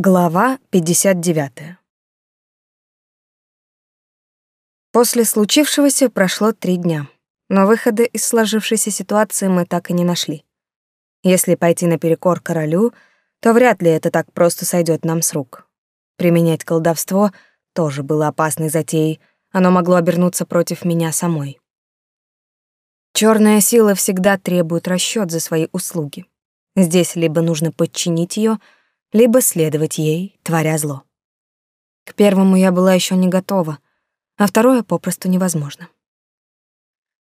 Глава 59. После случившегося прошло три дня, но выхода из сложившейся ситуации мы так и не нашли. Если пойти наперекор королю, то вряд ли это так просто сойдет нам с рук. Применять колдовство тоже было опасной затеей, оно могло обернуться против меня самой. Черная сила всегда требует расчет за свои услуги. Здесь либо нужно подчинить ее, следовать ей, творя зло. К первому я была еще не готова, а второе попросту невозможно.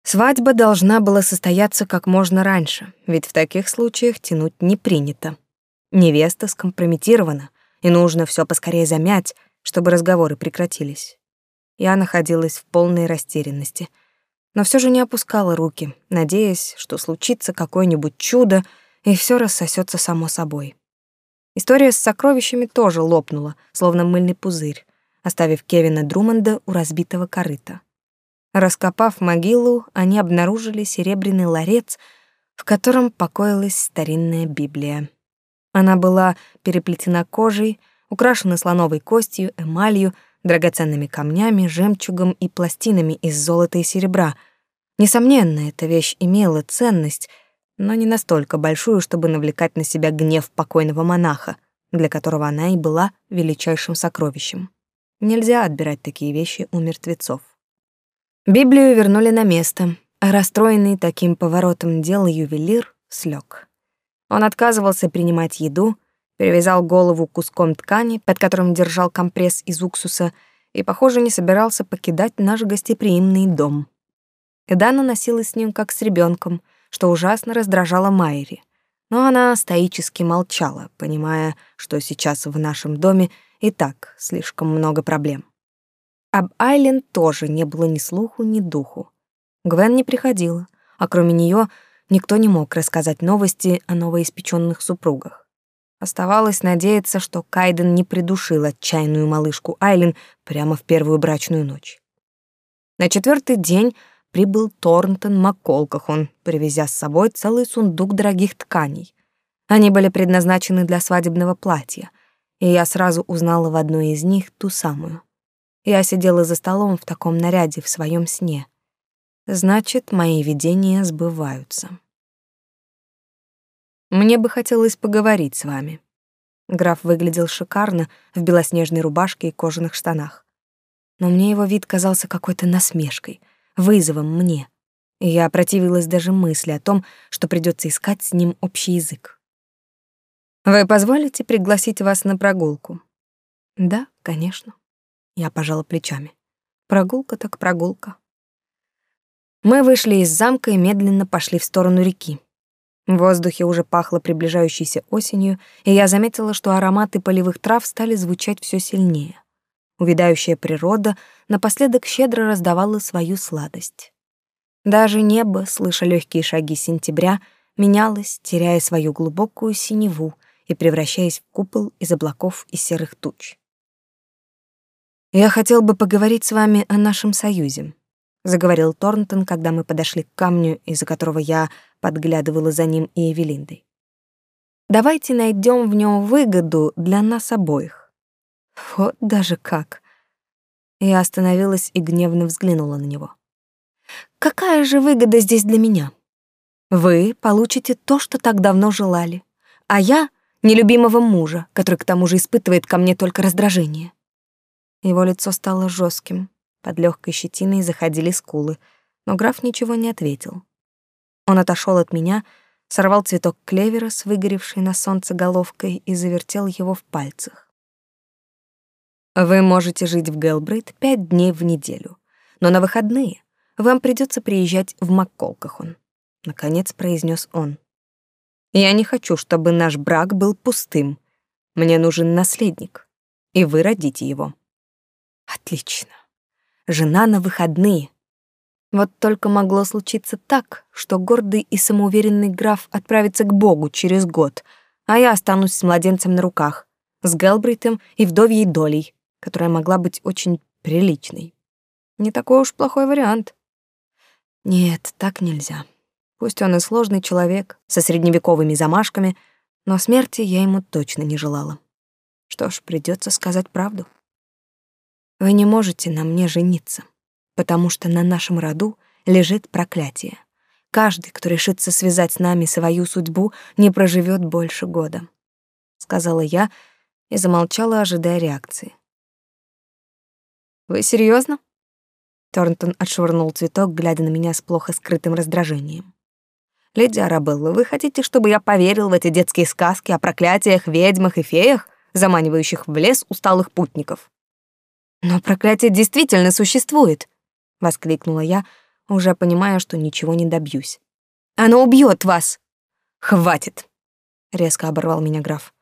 Свадьба должна была состояться как можно раньше, ведь в таких случаях тянуть не принято. Невеста скомпрометирована, и нужно все поскорее замять, чтобы разговоры прекратились. Я находилась в полной растерянности, но все же не опускала руки, надеясь, что случится какое-нибудь чудо, и все рассосется само собой. История с сокровищами тоже лопнула, словно мыльный пузырь, оставив Кевина Друмонда у разбитого корыта. Раскопав могилу, они обнаружили серебряный ларец, в котором покоилась старинная Библия. Она была переплетена кожей, украшена слоновой костью, эмалью, драгоценными камнями, жемчугом и пластинами из золота и серебра. Несомненно, эта вещь имела ценность — но не настолько большую, чтобы навлекать на себя гнев покойного монаха, для которого она и была величайшим сокровищем. Нельзя отбирать такие вещи у мертвецов. Библию вернули на место, а расстроенный таким поворотом дела ювелир слег. Он отказывался принимать еду, перевязал голову куском ткани, под которым держал компресс из уксуса, и, похоже, не собирался покидать наш гостеприимный дом. Эдана носилась с ним как с ребенком — что ужасно раздражало Майри. Но она стоически молчала, понимая, что сейчас в нашем доме и так слишком много проблем. Об Айлен тоже не было ни слуху, ни духу. Гвен не приходила, а кроме нее никто не мог рассказать новости о новоиспеченных супругах. Оставалось надеяться, что Кайден не придушил отчаянную малышку Айлен прямо в первую брачную ночь. На четвертый день прибыл Торнтон Макколкахон, привезя с собой целый сундук дорогих тканей. Они были предназначены для свадебного платья, и я сразу узнала в одной из них ту самую. Я сидела за столом в таком наряде в своем сне. Значит, мои видения сбываются. Мне бы хотелось поговорить с вами. Граф выглядел шикарно в белоснежной рубашке и кожаных штанах. Но мне его вид казался какой-то насмешкой — вызовом мне. Я противилась даже мысли о том, что придется искать с ним общий язык. «Вы позволите пригласить вас на прогулку?» «Да, конечно». Я пожала плечами. «Прогулка так прогулка». Мы вышли из замка и медленно пошли в сторону реки. В воздухе уже пахло приближающейся осенью, и я заметила, что ароматы полевых трав стали звучать все сильнее. Увядающая природа напоследок щедро раздавала свою сладость. Даже небо, слыша легкие шаги сентября, менялось, теряя свою глубокую синеву и превращаясь в купол из облаков и серых туч. «Я хотел бы поговорить с вами о нашем союзе», — заговорил Торнтон, когда мы подошли к камню, из-за которого я подглядывала за ним и Эвелиндой. «Давайте найдем в нем выгоду для нас обоих. Вот даже как. Я остановилась и гневно взглянула на него. Какая же выгода здесь для меня? Вы получите то, что так давно желали, а я — нелюбимого мужа, который к тому же испытывает ко мне только раздражение. Его лицо стало жестким, под легкой щетиной заходили скулы, но граф ничего не ответил. Он отошел от меня, сорвал цветок клевера с выгоревшей на солнце головкой и завертел его в пальцах. Вы можете жить в Гелбрейт пять дней в неделю, но на выходные вам придется приезжать в Макколкахон, наконец произнес он. Я не хочу, чтобы наш брак был пустым. Мне нужен наследник, и вы родите его. Отлично. Жена на выходные. Вот только могло случиться так, что гордый и самоуверенный граф отправится к Богу через год, а я останусь с младенцем на руках, с Гелбрейтом и вдовьей долей, которая могла быть очень приличной. Не такой уж плохой вариант. Нет, так нельзя. Пусть он и сложный человек, со средневековыми замашками, но смерти я ему точно не желала. Что ж, придется сказать правду. Вы не можете на мне жениться, потому что на нашем роду лежит проклятие. Каждый, кто решится связать с нами свою судьбу, не проживет больше года, сказала я и замолчала, ожидая реакции. Вы серьезно? Торнтон отшвырнул цветок, глядя на меня с плохо скрытым раздражением. «Леди Арабелла, вы хотите, чтобы я поверил в эти детские сказки о проклятиях, ведьмах и феях, заманивающих в лес усталых путников?» «Но проклятие действительно существует!» — воскликнула я, уже понимая, что ничего не добьюсь. «Оно убьет вас!» «Хватит!» — резко оборвал меня граф.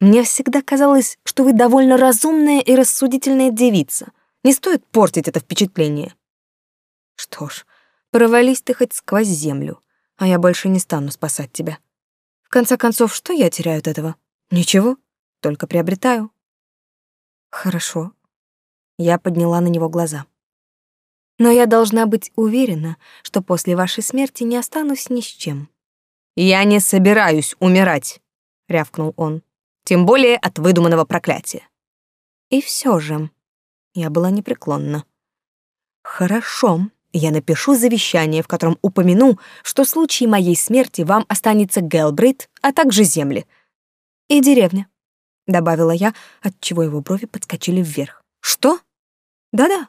«Мне всегда казалось, что вы довольно разумная и рассудительная девица, не стоит портить это впечатление. Что ж, провались ты хоть сквозь землю, а я больше не стану спасать тебя. В конце концов, что я теряю от этого? Ничего, только приобретаю. Хорошо. Я подняла на него глаза. Но я должна быть уверена, что после вашей смерти не останусь ни с чем. Я не собираюсь умирать, рявкнул он. Тем более от выдуманного проклятия. И все же, я была непреклонна. «Хорошо, я напишу завещание, в котором упомяну, что в случае моей смерти вам останется Гелбрейт, а также земли. И деревня», — добавила я, отчего его брови подскочили вверх. «Что?» «Да-да.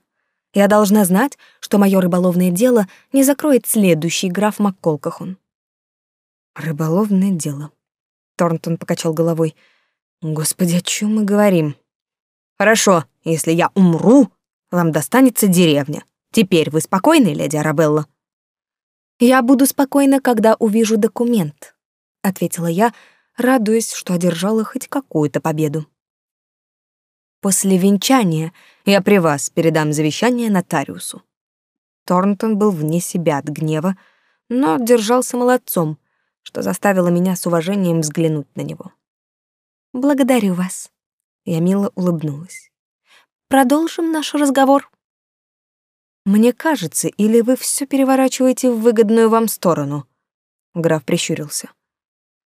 Я должна знать, что мое рыболовное дело не закроет следующий граф МакКолкахон». «Рыболовное дело», — Торнтон покачал головой. «Господи, о чем мы говорим?» Хорошо, если я умру, вам достанется деревня. Теперь вы спокойны, леди Арабелла? Я буду спокойна, когда увижу документ, ответила я, радуясь, что одержала хоть какую-то победу. После венчания я при вас передам завещание нотариусу. Торнтон был вне себя от гнева, но держался молодцом, что заставило меня с уважением взглянуть на него. Благодарю вас. Я мило улыбнулась. Продолжим наш разговор. Мне кажется, или вы все переворачиваете в выгодную вам сторону? Граф прищурился.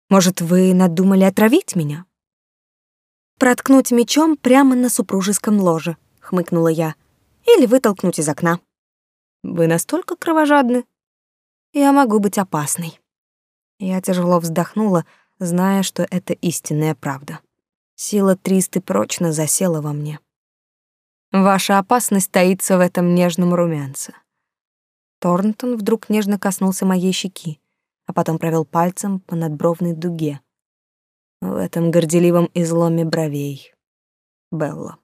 Может, вы надумали отравить меня? Проткнуть мечом прямо на супружеском ложе, хмыкнула я. Или вытолкнуть из окна. Вы настолько кровожадны. Я могу быть опасной. Я тяжело вздохнула, зная, что это истинная правда. Сила Тристы прочно засела во мне. Ваша опасность таится в этом нежном румянце. Торнтон вдруг нежно коснулся моей щеки, а потом провел пальцем по надбровной дуге. В этом горделивом изломе бровей. Белла.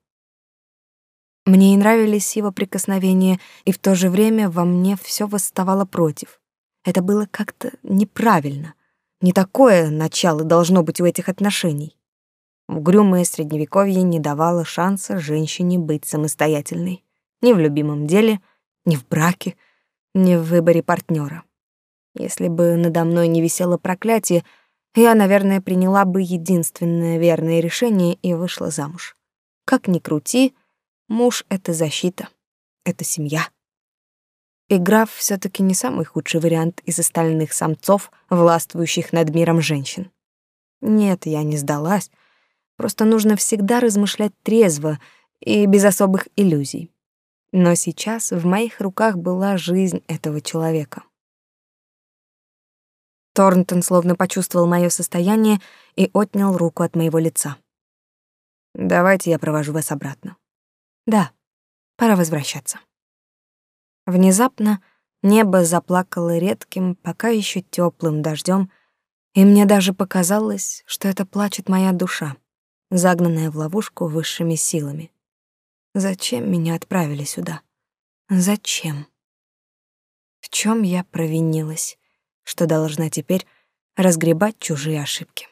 Мне и нравились его прикосновения, и в то же время во мне все восставало против. Это было как-то неправильно. Не такое начало должно быть у этих отношений. Угрюмое средневековье не давало шанса женщине быть самостоятельной. Ни в любимом деле, ни в браке, ни в выборе партнера. Если бы надо мной не висело проклятие, я, наверное, приняла бы единственное верное решение и вышла замуж. Как ни крути, муж — это защита, это семья. И граф все таки не самый худший вариант из остальных самцов, властвующих над миром женщин. Нет, я не сдалась, Просто нужно всегда размышлять трезво и без особых иллюзий. Но сейчас в моих руках была жизнь этого человека. Торнтон словно почувствовал мое состояние и отнял руку от моего лица. «Давайте я провожу вас обратно». «Да, пора возвращаться». Внезапно небо заплакало редким, пока еще теплым дождем, и мне даже показалось, что это плачет моя душа загнанная в ловушку высшими силами. Зачем меня отправили сюда? Зачем? В чем я провинилась, что должна теперь разгребать чужие ошибки?